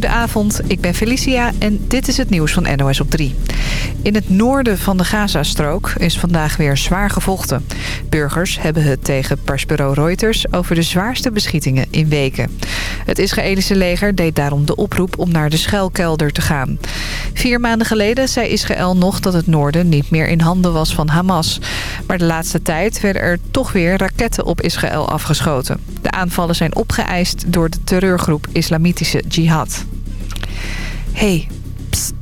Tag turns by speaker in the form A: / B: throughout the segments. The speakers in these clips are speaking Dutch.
A: Goedenavond, ik ben Felicia en dit is het nieuws van NOS op 3. In het noorden van de Gazastrook is vandaag weer zwaar gevochten. Burgers hebben het tegen persbureau Reuters over de zwaarste beschietingen in weken. Het Israëlische leger deed daarom de oproep om naar de schuilkelder te gaan. Vier maanden geleden zei Israël nog dat het noorden niet meer in handen was van Hamas. Maar de laatste tijd werden er toch weer raketten op Israël afgeschoten. De aanvallen zijn opgeëist door de terreurgroep Islamitische Jihad. Hey, pst.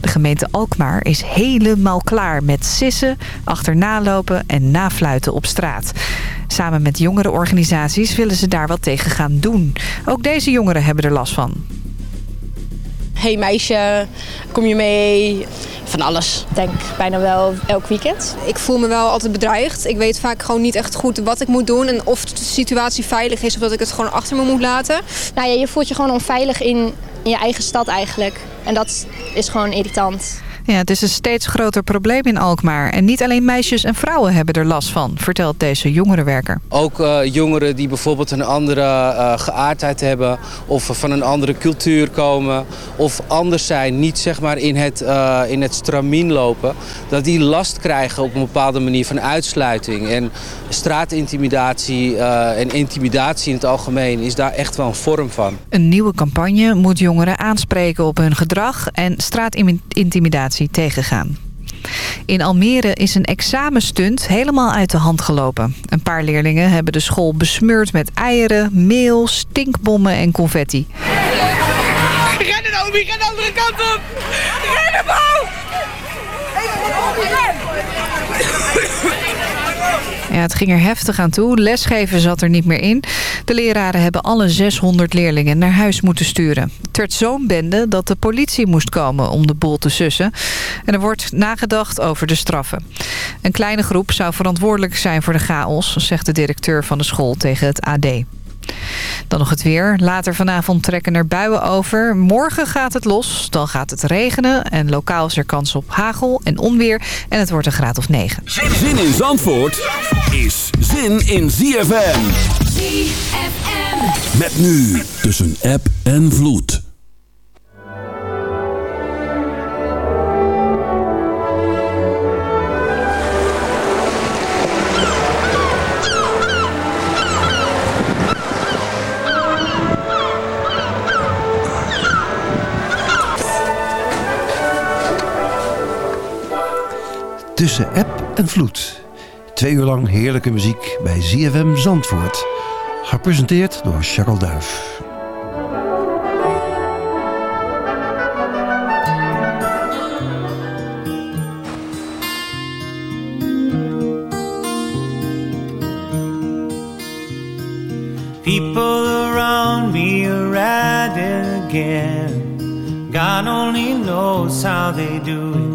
A: De gemeente Alkmaar is helemaal klaar met sissen, achterna en nafluiten op straat. Samen met jongere organisaties willen ze daar wat tegen gaan doen. Ook deze jongeren hebben er last van.
B: Hey meisje, kom je mee? Van alles.
C: Ik denk bijna wel elk weekend.
D: Ik voel me wel altijd bedreigd. Ik weet vaak gewoon niet echt goed wat ik moet doen. En of de situatie veilig is of dat ik het gewoon achter me moet laten.
C: Nou ja, je voelt je gewoon onveilig in je eigen stad eigenlijk. En dat is gewoon irritant.
A: Ja, het is een steeds groter probleem in Alkmaar. En niet alleen meisjes en vrouwen hebben er last van, vertelt deze jongerenwerker.
E: Ook uh, jongeren die bijvoorbeeld een andere uh, geaardheid hebben... of van een andere cultuur komen of anders zijn... niet zeg maar in het, uh, in het stramien lopen... dat die last krijgen op een bepaalde manier van uitsluiting. En straatintimidatie en intimidatie in het algemeen... is daar echt wel een vorm van.
A: Een nieuwe campagne moet jongeren aanspreken op hun gedrag... en straatintimidatie tegengaan. In Almere is een examenstunt helemaal uit de hand gelopen. Een paar leerlingen hebben de school besmeurd met eieren, meel, stinkbommen en confetti.
F: Rennen, Omi, ga de andere kant op! Rennen, Bo!
A: Ja, het ging er heftig aan toe. Lesgeven zat er niet meer in. De leraren hebben alle 600 leerlingen naar huis moeten sturen. Het werd zo'n bende dat de politie moest komen om de boel te sussen. En er wordt nagedacht over de straffen. Een kleine groep zou verantwoordelijk zijn voor de chaos... zegt de directeur van de school tegen het AD. Dan nog het weer. Later vanavond trekken er buien over. Morgen gaat het los. Dan gaat het regenen. En lokaal is er kans op hagel en onweer. En het wordt een graad of 9.
G: Zin in Zandvoort is zin in ZFM. ZFM. Met nu tussen app en vloed.
H: Tussen app en vloed. Twee uur lang heerlijke muziek bij ZFM Zandvoort. Gepresenteerd door Charles Duif.
I: People around me are at it again. God only knows how they do it.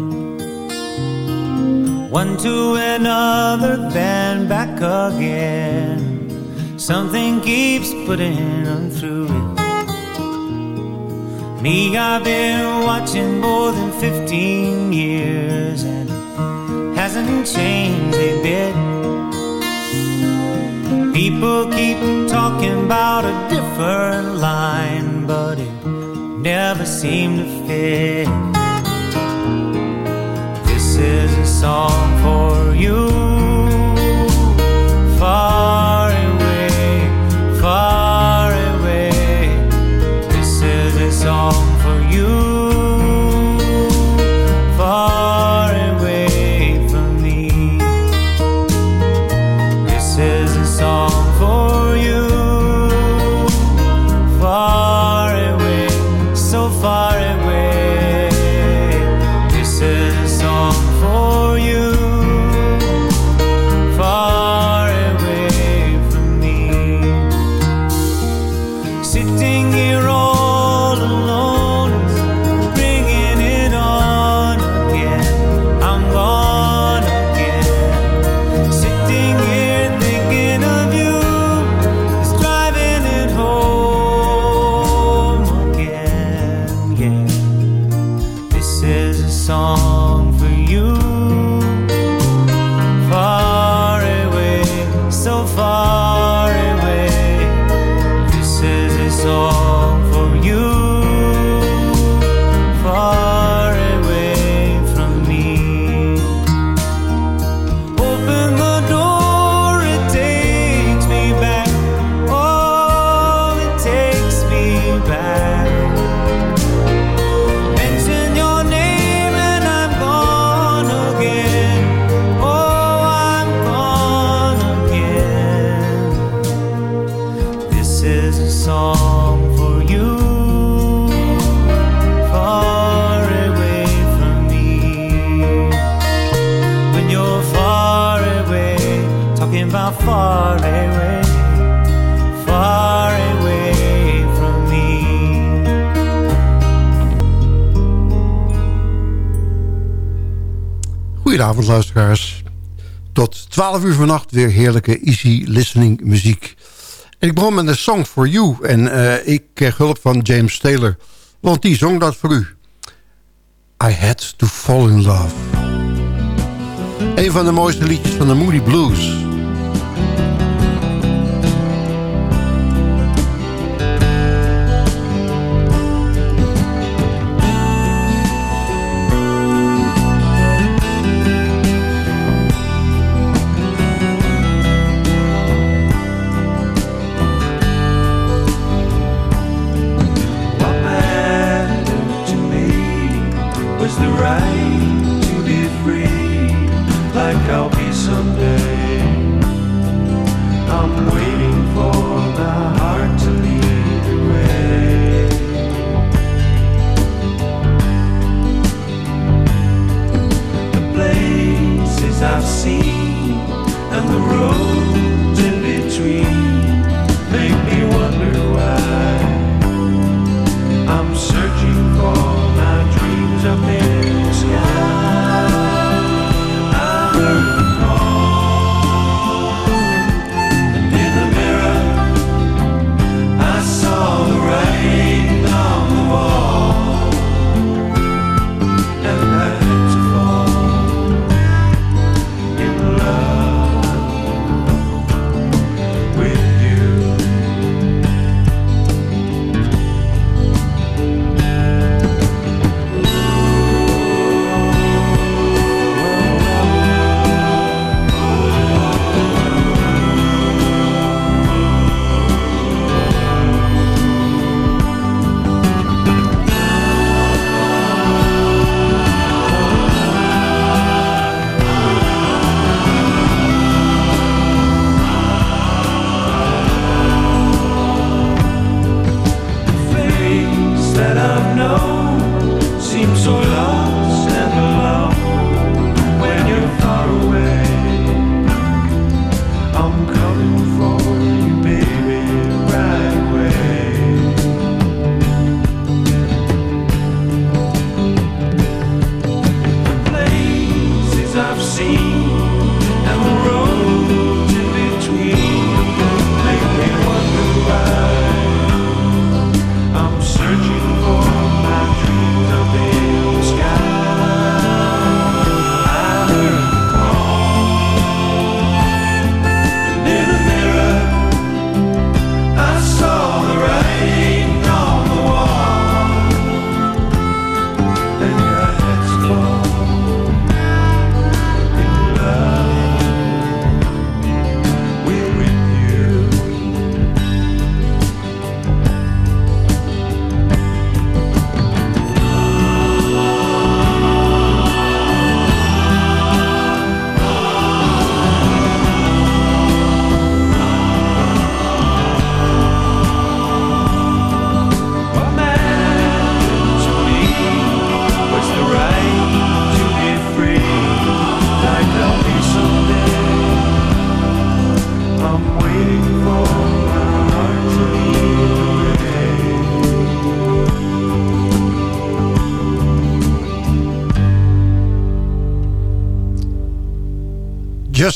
I: One to another, then back again. Something keeps putting them through it. Me, I've been watching more than 15 years, and hasn't changed a bit. People keep talking about a different line, but it never seemed to fit. Is a song for you, far away, far away from me.
J: Goedenavond luisteraars. Tot 12 uur vannacht weer heerlijke easy listening muziek. En ik begon met een song for you. En eh, ik kreeg hulp van James Taylor. Want die zong dat voor u. I Had To Fall In Love. Een van de mooiste liedjes van de Moody Blues.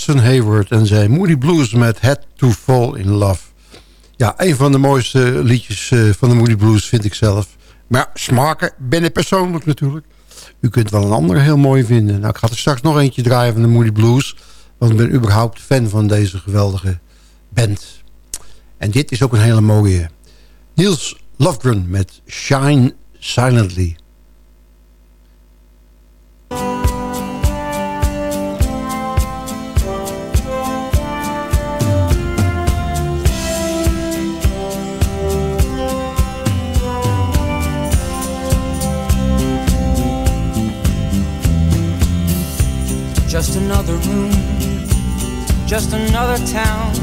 J: Justin Hayward en zijn Moody Blues met Head to Fall in Love. Ja, een van de mooiste liedjes eh, van de Moody Blues vind ik zelf. Maar smaken ben ik persoonlijk natuurlijk. U kunt wel een andere heel mooi vinden. Nou, ik ga er straks nog eentje draaien van de Moody Blues. Want ik ben überhaupt fan van deze geweldige band. En dit is ook een hele mooie. Niels Lofgren met Shine Silently.
I: Just another room, just another town.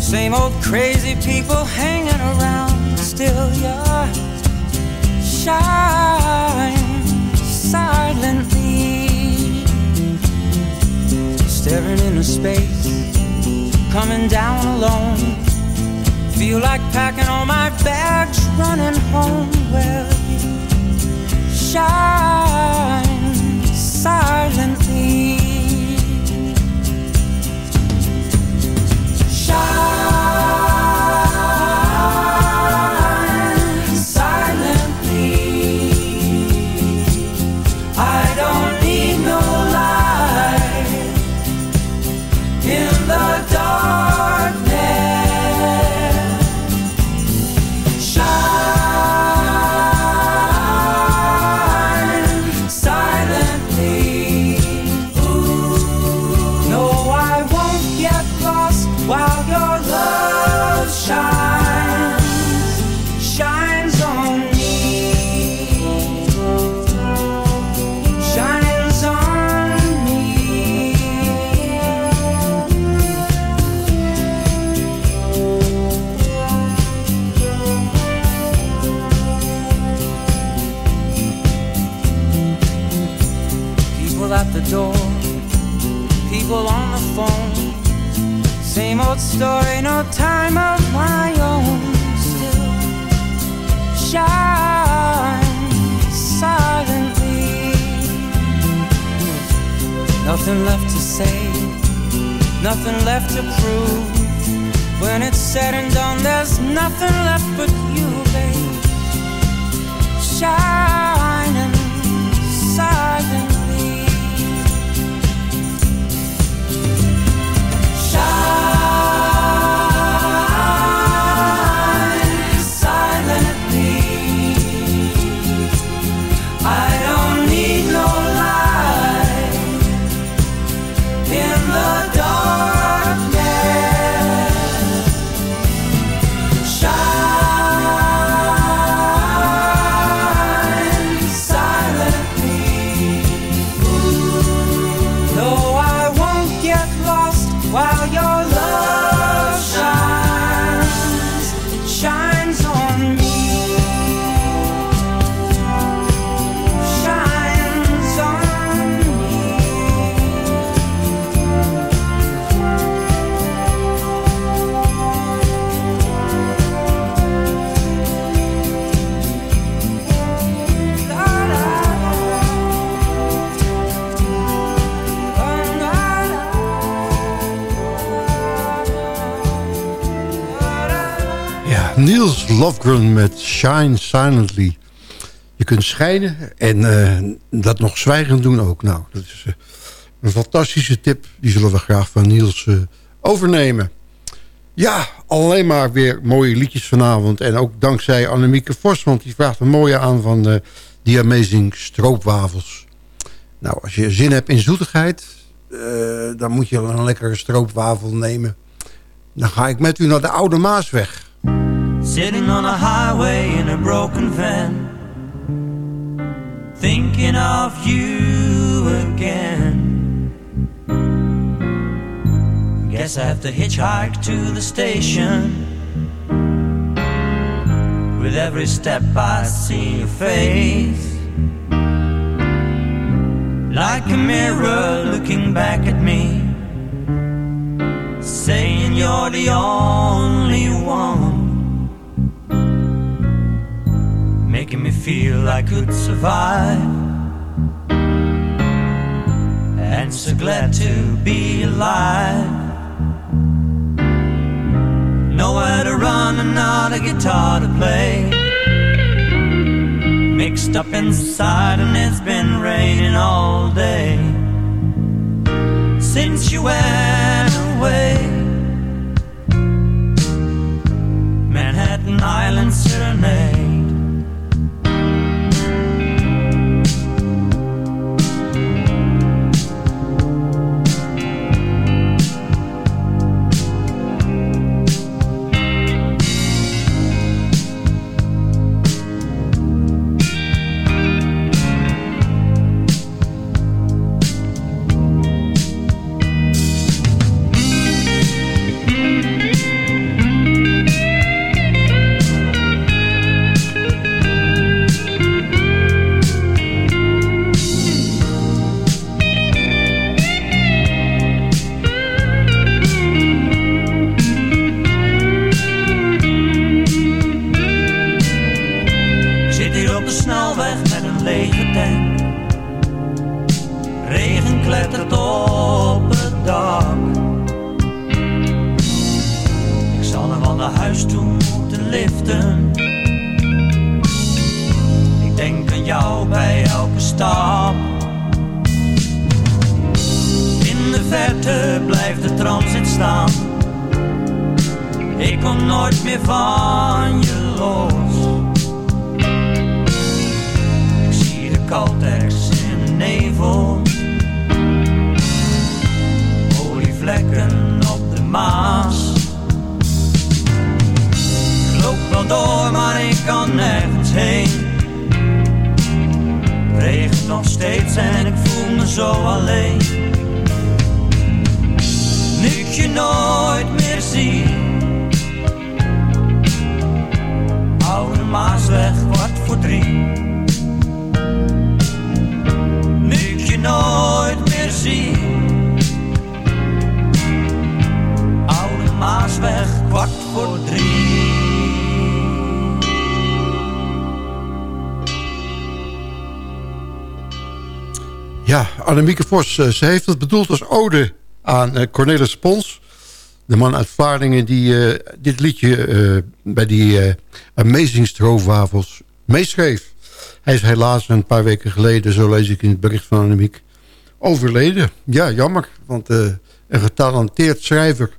I: Same old crazy people hanging around. Still, you shine silently, staring into space, coming down alone. Feel like packing all my bags, running home. Well, shine
H: Lofgren met Shine Silently. Je kunt schijnen en eh, dat nog zwijgend doen ook. Nou, dat is eh, een fantastische tip. Die zullen we graag van Niels eh, overnemen. Ja, alleen maar weer mooie liedjes vanavond. En ook dankzij Annemieke Vos, want die vraagt een mooie aan van die Amazing Stroopwafels. Nou, als je zin hebt in zoetigheid, dan moet je een lekkere stroopwafel nemen. Dan ga ik met u naar de Oude Maasweg.
I: Sitting on a highway in a broken van, thinking of you again. Guess I have to hitchhike to the station. With every step I see your face. Like a mirror looking back at me. Saying you're the only one. Making me feel I could survive. And so glad to be alive. Nowhere to run and not a guitar to play. Mixed up inside, and it's been raining all day since you went away. Manhattan Island Serenade.
H: Ja, Annemieke Vos, eh, ze heeft het bedoeld als ode aan eh, Cornelis Pons. De man uit Vlaardingen die eh, dit liedje bij die eh, Amazing meeschreef. Hij is helaas een paar weken geleden, zo lees ik in het bericht van Annemiek, overleden. Ja, jammer, want een getalenteerd schrijver.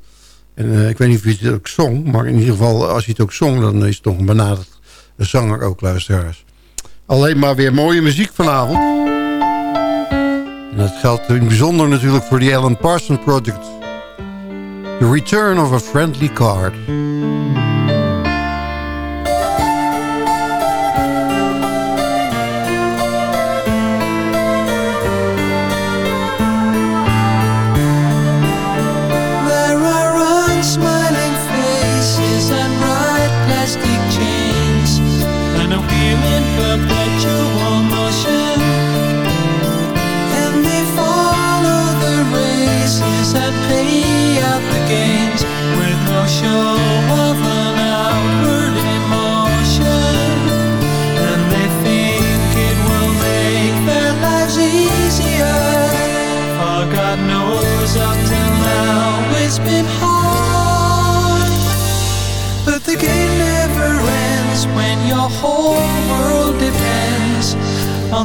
H: En ik weet niet of hij het ook zong, maar in ieder geval als hij het ook zong... dan is het toch een benaderd zanger ook, luisteraars. Alleen maar weer mooie muziek vanavond. En dat geldt in het bijzonder natuurlijk voor die Alan Parsons Project. The Return of a Friendly Card.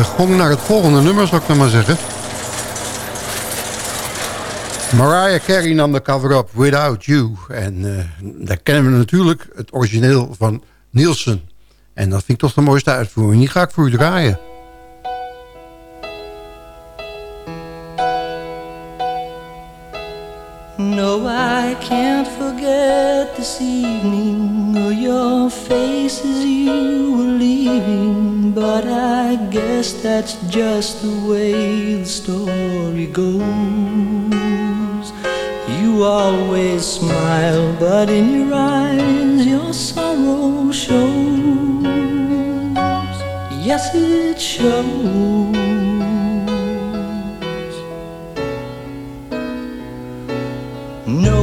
H: De gong naar het volgende nummer, zou ik dan maar zeggen. Mariah Carey nam de cover-up Without You. En eh, daar kennen we natuurlijk het origineel van Nielsen. En dat vind ik toch de mooiste uitvoering. Die ga ik voor u draaien.
K: No, I can't forget this evening your face as you were leaving. But I guess that's just the way the story goes. You always smile, but in your eyes your sorrow shows.
L: Yes, it shows.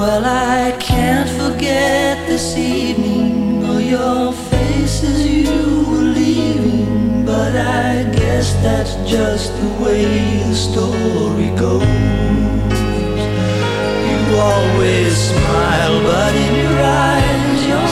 L: Well, I can't forget this evening or your that's just the way the story goes. You always smile, but in your eyes your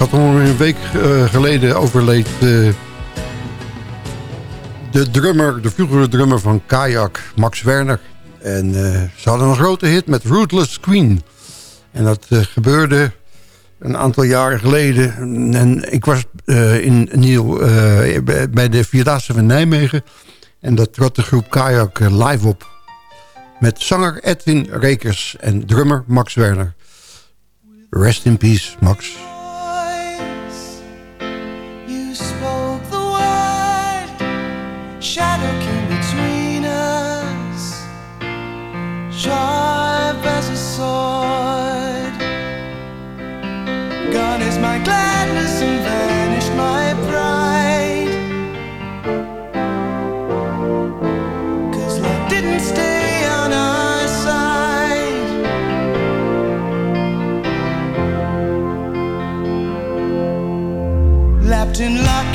H: Ongeveer een week eh, geleden overleed eh, de drummer, de vroegere drummer van Kayak, Max Werner. En eh, ze hadden een grote hit met Rootless Queen. En dat gebeurde een aantal jaren geleden. En ik was in Nieuw, bij- de Vierdaagse van Nijmegen. En dat trad de groep Kayak eh, live op. Met zanger Edwin Rekers en drummer Max Werner. Rest in peace, Max.
L: Shadow came between us, sharp as a sword. Gone is my gladness and vanished my pride. Cause love didn't stay on our side. Lapped in luxury,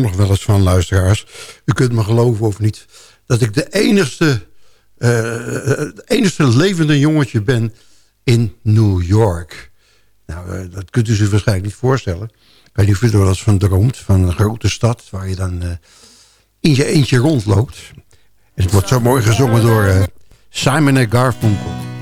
L: nog wel eens van, luisteraars. U kunt me geloven of niet. Dat ik de enigste, eh, het enigste levende jongetje ben in New York. Nou, eh, dat kunt u zich waarschijnlijk niet voorstellen. Ik weet niet of u er wel eens van droomt. Van een grote stad waar je dan eh, in je eentje rondloopt. En het wordt zo mooi gezongen door eh, Simon Garfunkel.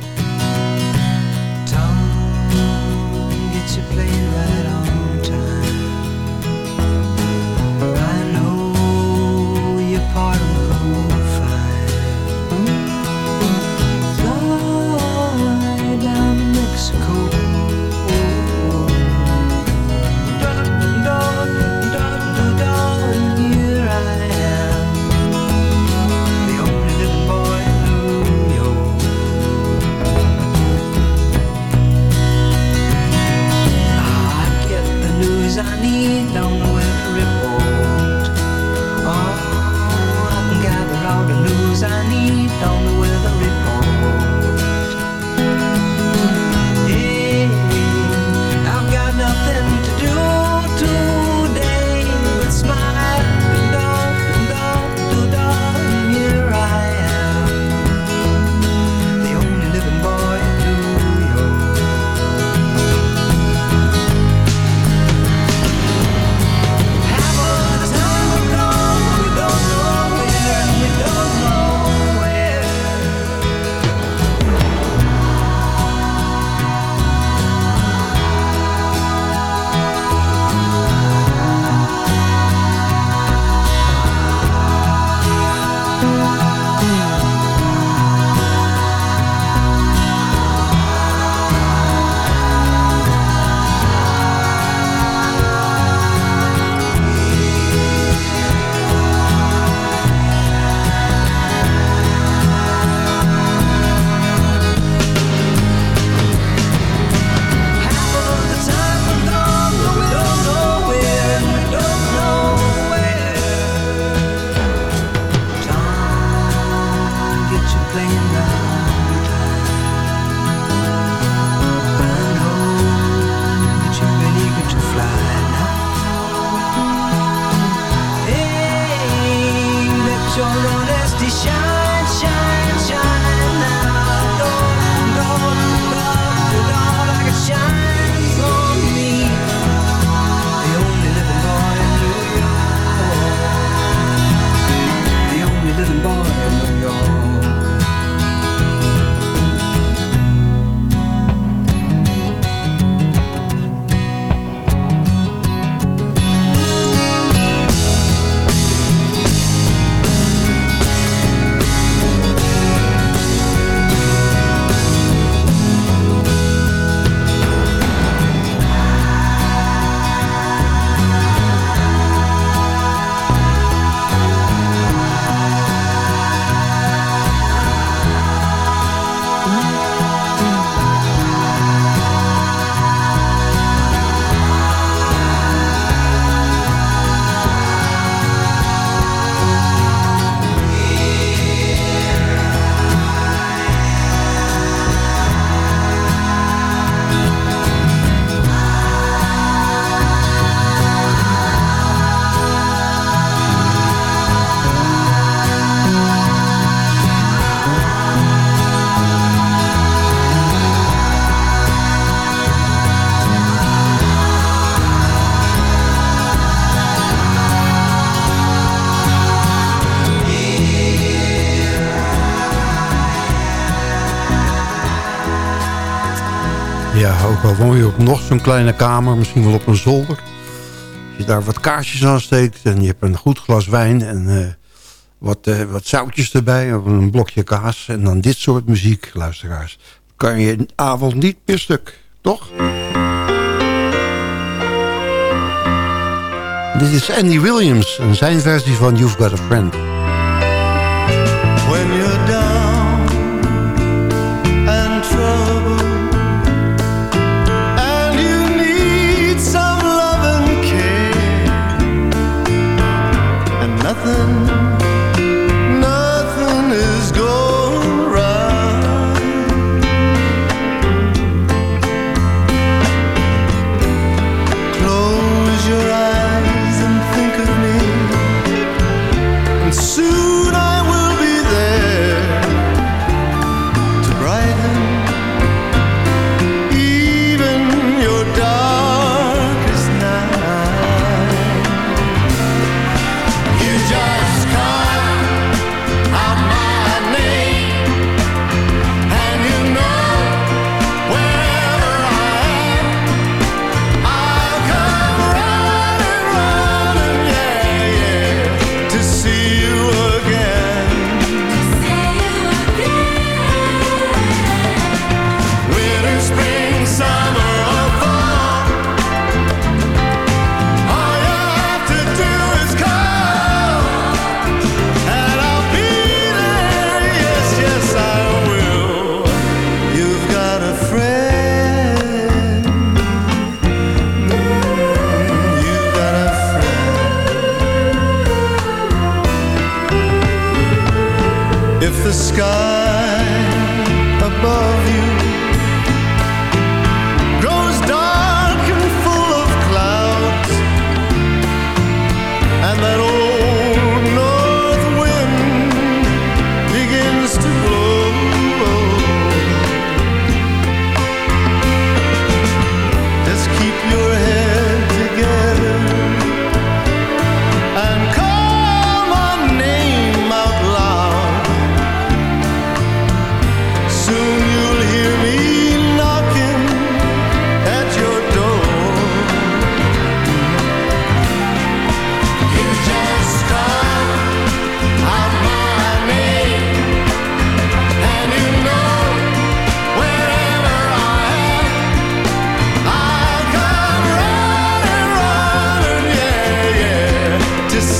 L: Ook woon je op nog zo'n kleine kamer, misschien wel op een zolder. Als je daar wat kaarsjes aan steekt en je hebt een goed glas wijn... en eh, wat, eh, wat zoutjes erbij, of een blokje kaas... en dan dit soort muziek, luisteraars... kan je een avond niet meer stuk, toch? Dit is Andy Williams en zijn versie van You've Got a Friend.
M: When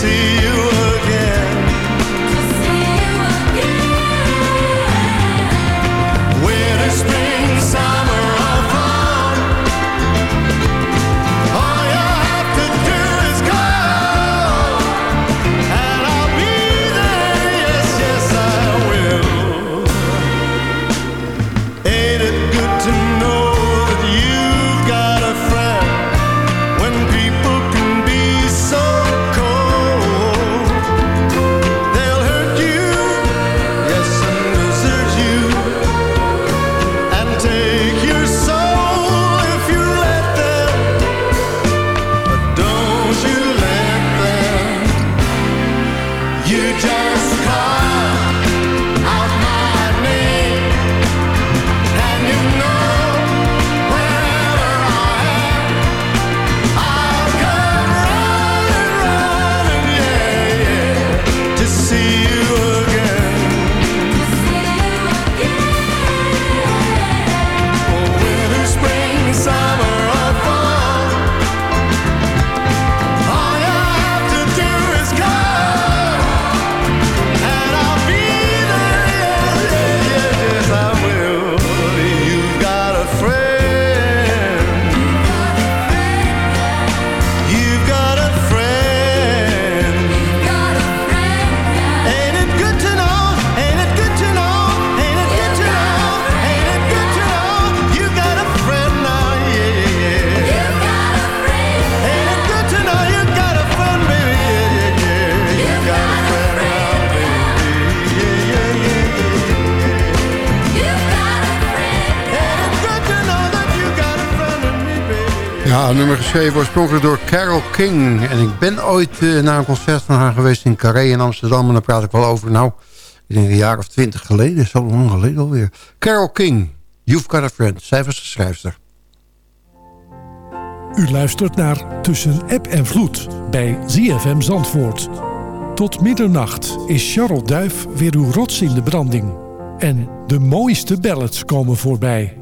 M: see.
H: Ja, nummer geschreven oorspronkelijk door Carol King. En ik ben ooit eh, naar een concert van haar geweest in Carré in Amsterdam. En daar praat ik wel over, nou, ik denk een jaar of twintig geleden. Zo lang geleden alweer. Carol King, You've Got a Friend. Zij was de schrijfster.
N: U luistert naar Tussen App en Vloed bij ZFM Zandvoort. Tot middernacht is Charles Duif weer uw rots in de branding. En de mooiste ballads komen voorbij.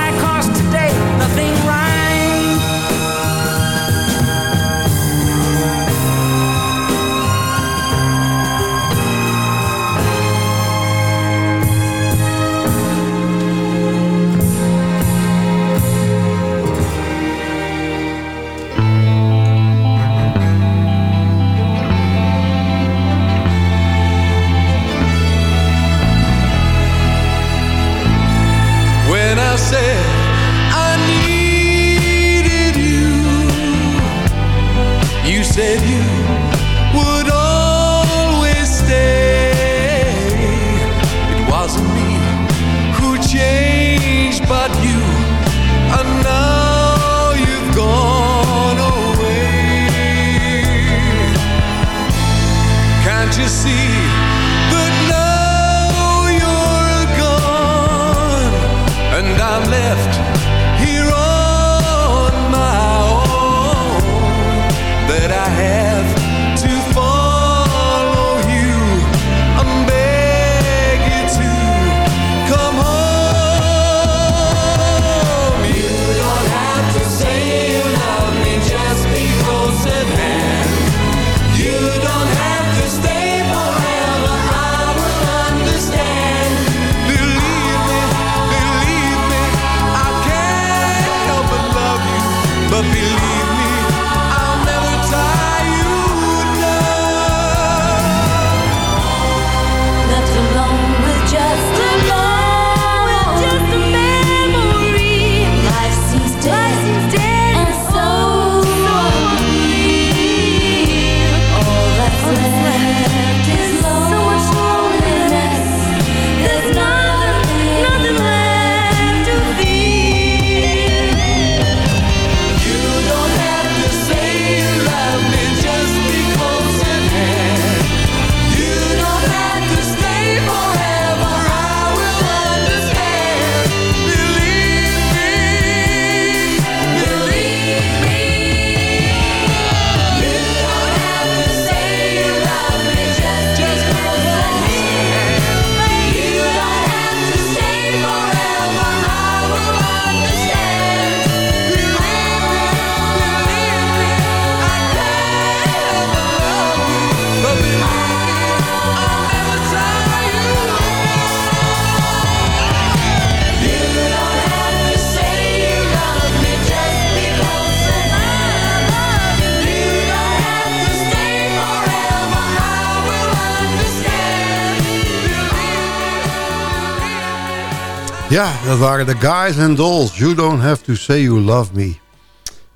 O: Ja, dat waren de Guys and Dolls. You don't have to say you love me.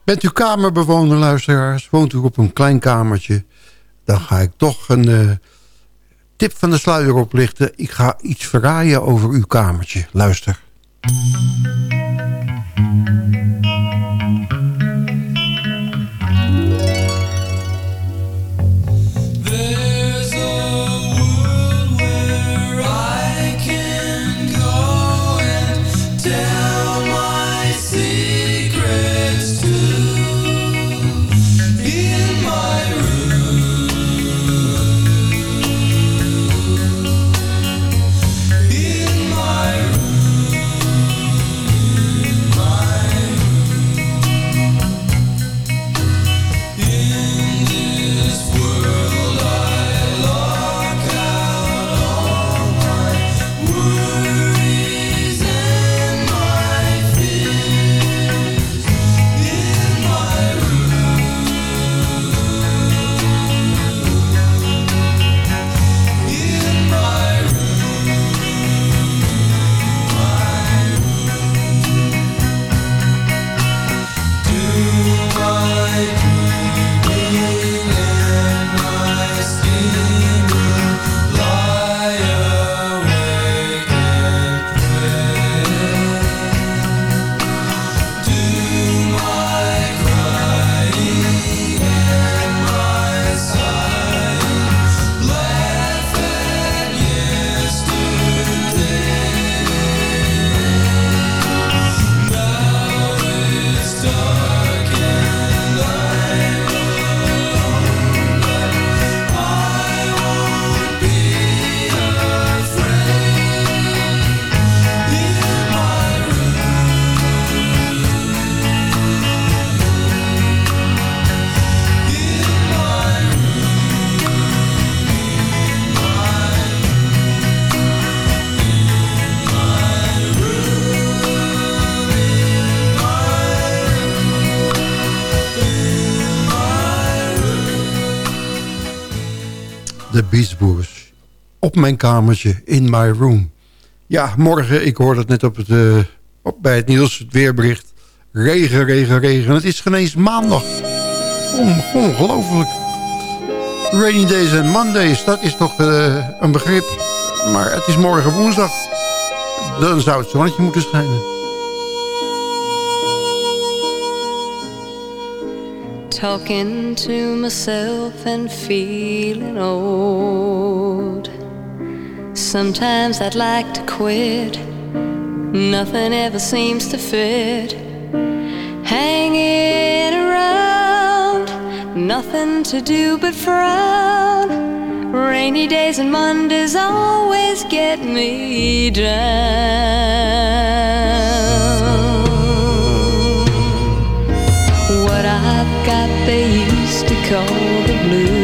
O: Bent u kamerbewoner, luisteraars? Woont u op een klein kamertje? Dan ga ik toch een eh, tip van de sluier oplichten. Ik ga iets verraaien over uw kamertje. Luister. Mijn kamertje, in my room. Ja, morgen, ik hoorde het net op het, eh, op, bij het nieuws, het weerbericht. Regen, regen, regen. Het is geen maandag. On- ongelooflijk. Rainy days en Mondays, dat is toch eh, een begrip. Maar het is morgen woensdag. Dan zou het zonnetje moeten schijnen.
P: Talking to myself and feeling old. Sometimes I'd like to quit. Nothing ever seems to fit. Hanging around, nothing to do but frown. Rainy days and Mondays always get me down. What I've got they used to call the blues.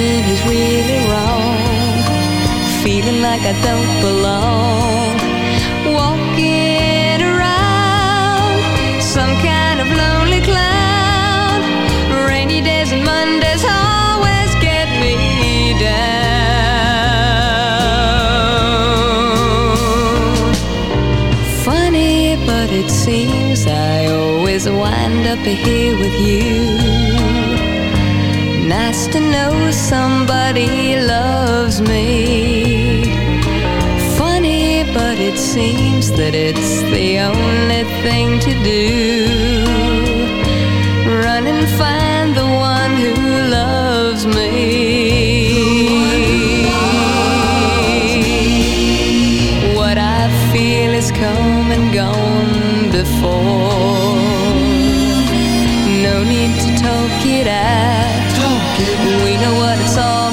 P: something is really wrong. Feeling like I don't belong. Walking around some kind of lonely clown. Rainy days and Mondays always get me down. Funny, but it seems I always wind up here with you Nice to know somebody loves me. Funny, but it seems that it's the only thing to do. Run and find the one who loves me. What I feel is come and gone before. No need to talk it out. We know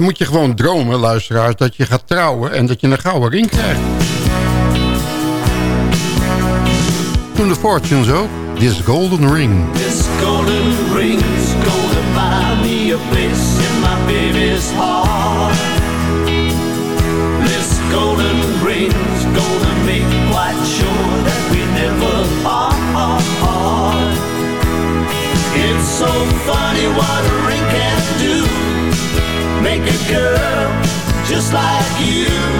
H: dan moet je gewoon dromen, luisteraars, dat je gaat trouwen en dat je een gouden ring krijgt. Toen de Fortunes ook, This Golden Ring.
Q: This golden ring's gonna buy me a place in my baby's heart. This golden ring's gonna make quite sure that we never part. It's so funny what a ring can do. Girl just like you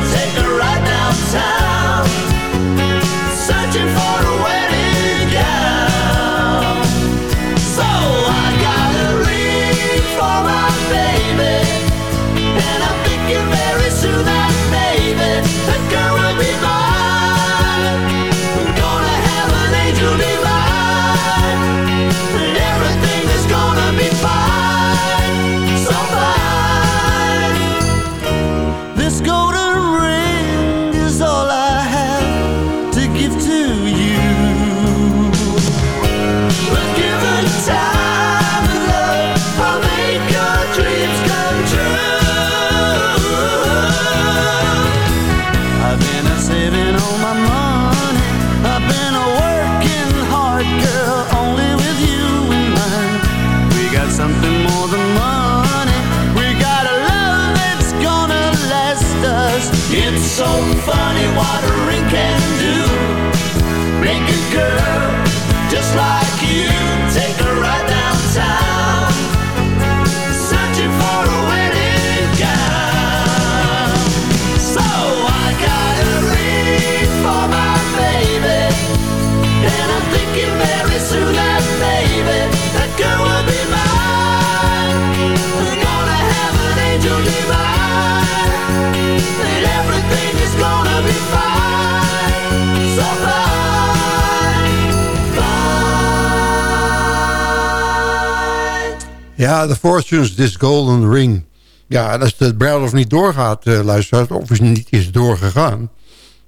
H: Ja, de Fortunes, This Golden Ring. Ja, en als de bruiloft niet doorgaat, uh, luisteraars, of is niet is doorgegaan...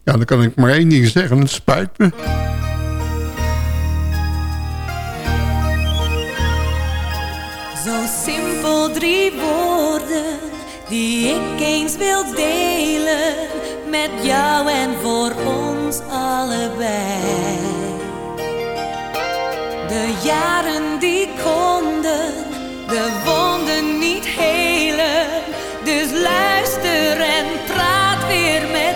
H: ja, dan kan ik maar één ding zeggen, het spijt me.
R: Zo simpel drie woorden die ik eens wil delen met jou en voor ons allebei. De jaren die konden de wonden niet helen, dus luister en praat weer met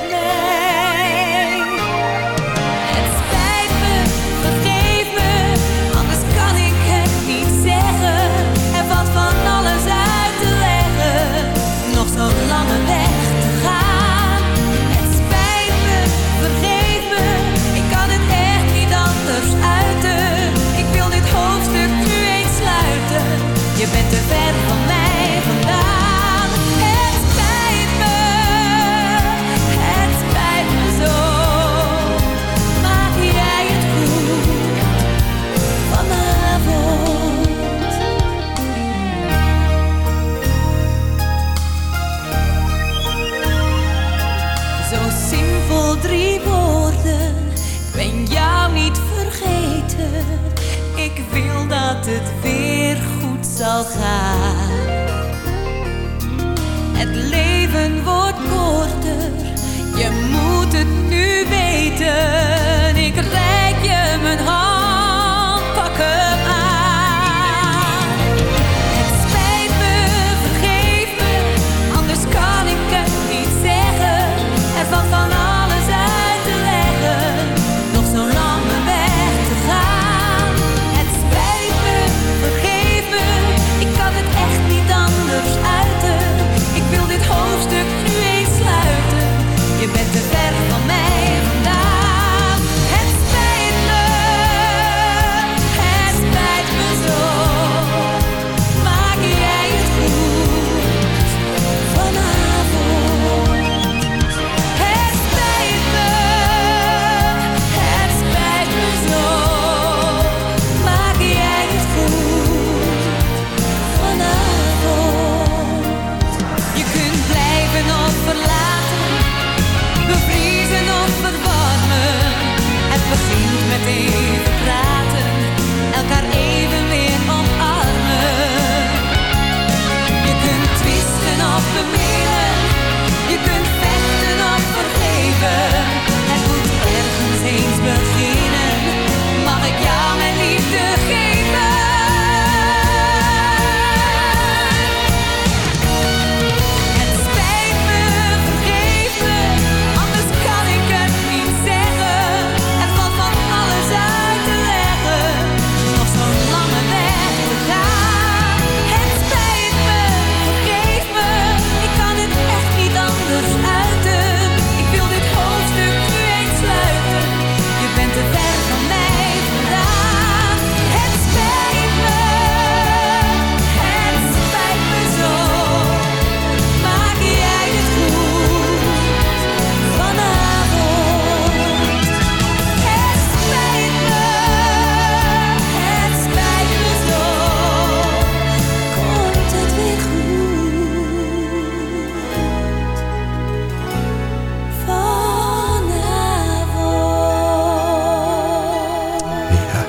R: dat het weer goed zal gaan. Het leven wordt korter, je moet het nu weten. Ik reik je mijn hand.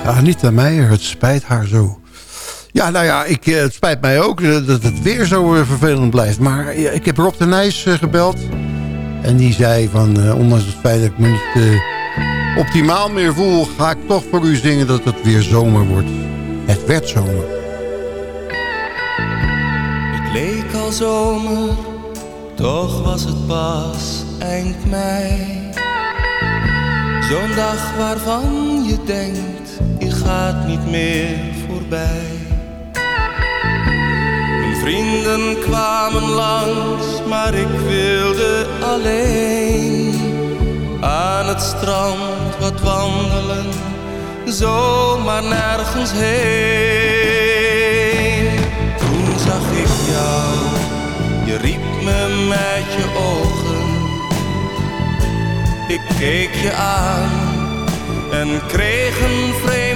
H: Anita Meijer, het spijt haar zo. Ja, nou ja, ik, eh, het spijt mij ook eh, dat het weer zo eh, vervelend blijft. Maar ik heb Rob de Nijs gebeld. En die zei van, ondanks het feit dat ik me niet optimaal meer voel... ga ik toch voor u zingen dat het weer zomer wordt. Het werd zomer.
S: Het leek al zomer, toch was het pas eind mei. Zo'n dag waarvan je denkt, gaat niet meer voorbij. Mijn vrienden kwamen langs, maar ik wilde alleen aan het strand wat wandelen, zomaar nergens heen. Toen zag ik jou, je riep me met je ogen. Ik keek je aan en kreeg een vreemd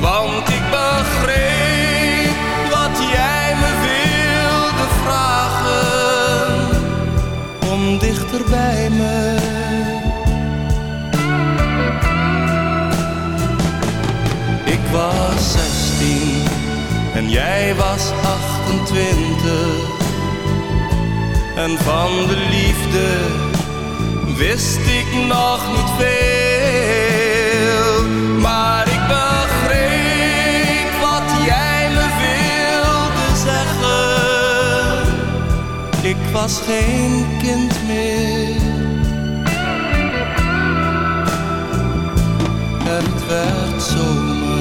S: Want ik begreep wat jij me wilde vragen. Kom dichter bij me. Ik was 16 en jij was 28. En van de liefde wist ik nog niet veel. Maar ik begreep wat jij me wilde zeggen. Ik was geen kind meer. Het werd zomer.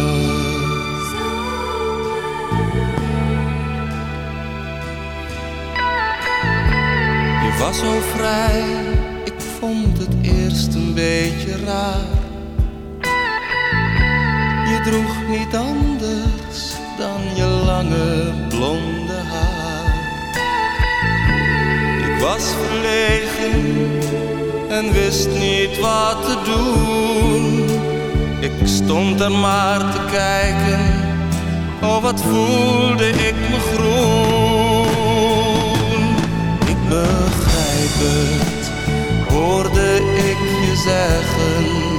S: Je was zo vrij, ik vond het eerst een beetje raar. Je droeg niet anders dan je lange blonde haar. Ik was verlegen en wist niet wat te doen. Ik stond er maar te kijken, oh wat voelde ik me groen. Ik begrijp het, hoorde ik je zeggen.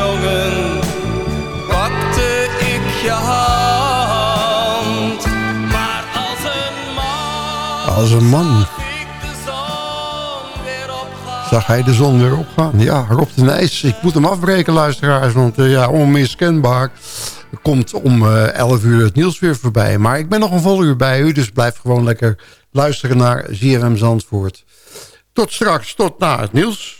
S: jongen pakte ik je hand. Maar als een man
H: Als een man zag hij de zon weer opgaan. Ja, Rob de Nijs. Ik moet hem afbreken, luisteraars. Want eh, ja, onmiskenbaar komt om eh 11 uur het nieuws weer voorbij. Maar ik ben nog een vol uur bij u. Dus blijf gewoon lekker luisteren naar ZFM Zandvoort. Tot straks, tot na het nieuws.